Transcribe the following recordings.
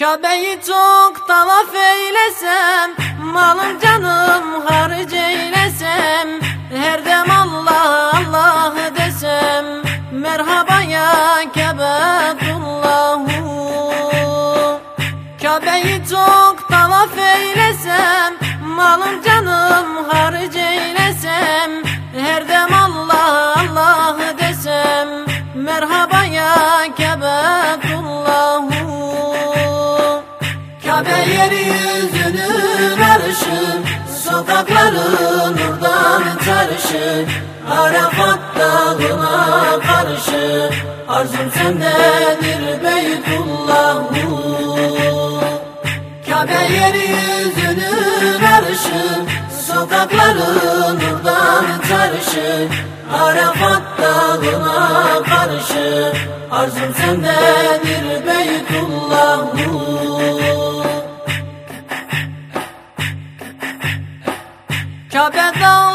Kabe'yi çok tavaf eylesem Malım canım harc eylesem Her dem Allah Allah desem Merhaba ya Kebetullahu. Kabe'yi çok tavaf eylesem Malım canım Kabe yeryüzünün arşı Sokakları nurdan çarşı Arafat dağına karşı Arzum sendedir Beytullahu Kabe yeryüzünün arşı Sokakları nurdan çarşı Arafat dağına karşı Arzum sendedir Beytullahu Kabe dağların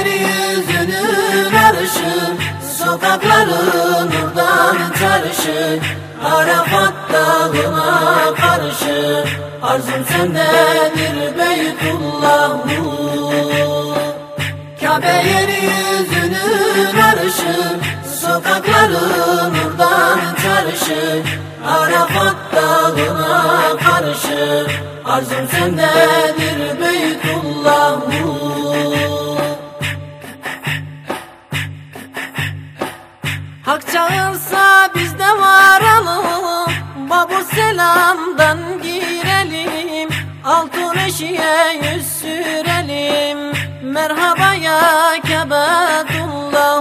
Kabe yeryüzünün arşı Sokakları nurdan çarşı Arafat dağına karşı Arzum sendedir Beytullahu Kabe yeryüzünün arşı Sokakları nurdan çarşı Arafat dağına karşı Arzum sendedir selamdan girelim Altın eşiğe yüz sürelim. Merhaba ya Kebetullahu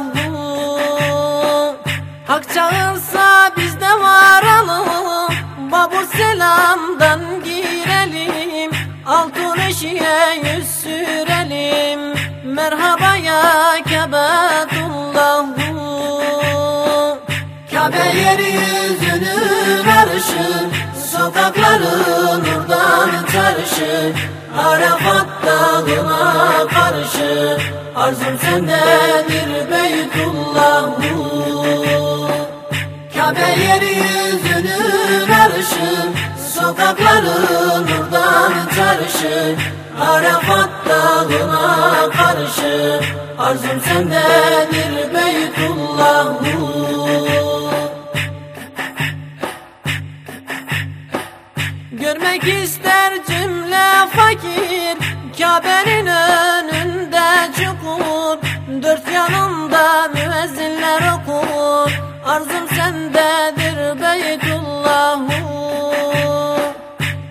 Hak çağırsa biz de varalım. Babu selamdan girelim Altın eşiğe yüz sürelim. Merhaba ya Kebetullahu Kabe arşı Sokakları nurdan çarşı Arafat dağına karşı Arzum sendedir Beytullahu Kabe yeryüzünün arşı Sokakları nurdan çarşı Arafat dağına karşı Arzum sendedir Beytullahu Görmek ister cümle fakir Kabe'nin önünde çukur. Dört yanında müezzinler okur Arzum sendedir Beytullahu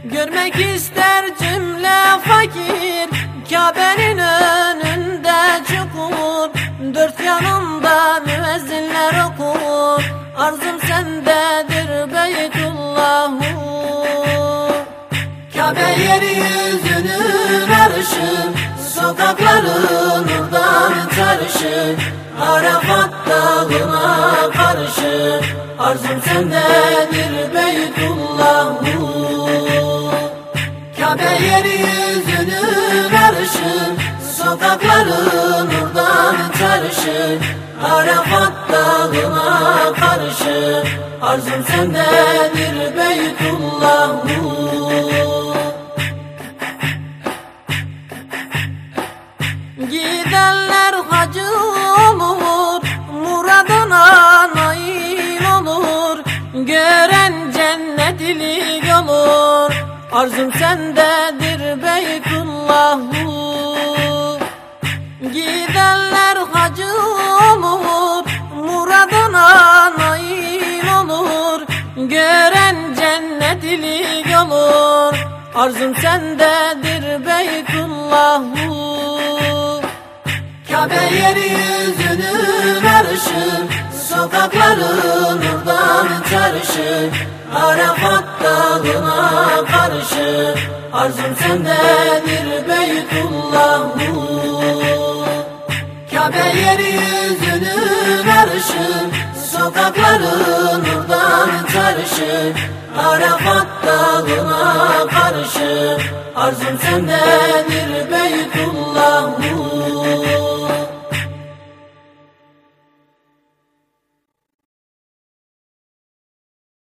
Görmek ister cümle fakir Kabe'nin önünde çukur. Dört yanında müezzinler okur Arzum sendedir Kabe yeryüzünün arşı Sokakları nurdan çarşı Arafat dağına karşı Arzum sendedir Beytullahu Kabe yeryüzünün arşı Sokakları nurdan çarşı Arafat dağına karşı Arzum sendedir Beytullahu Gören cennetlik olur Arzum sendedir Beytullahu Gidenler hacı olur Muradına nail olur. Gören cennetlik olur Arzum sendedir Beytullahu Kabe yeryüzünün arşı Sokakları nurdan çarşı Arafat dağına karşı Arzum sendedir Beytullahu Kabe yeryüzünün arşı Sokakları nurdan çarşı Arafat dağına karşı Arzum sendedir Beytullahu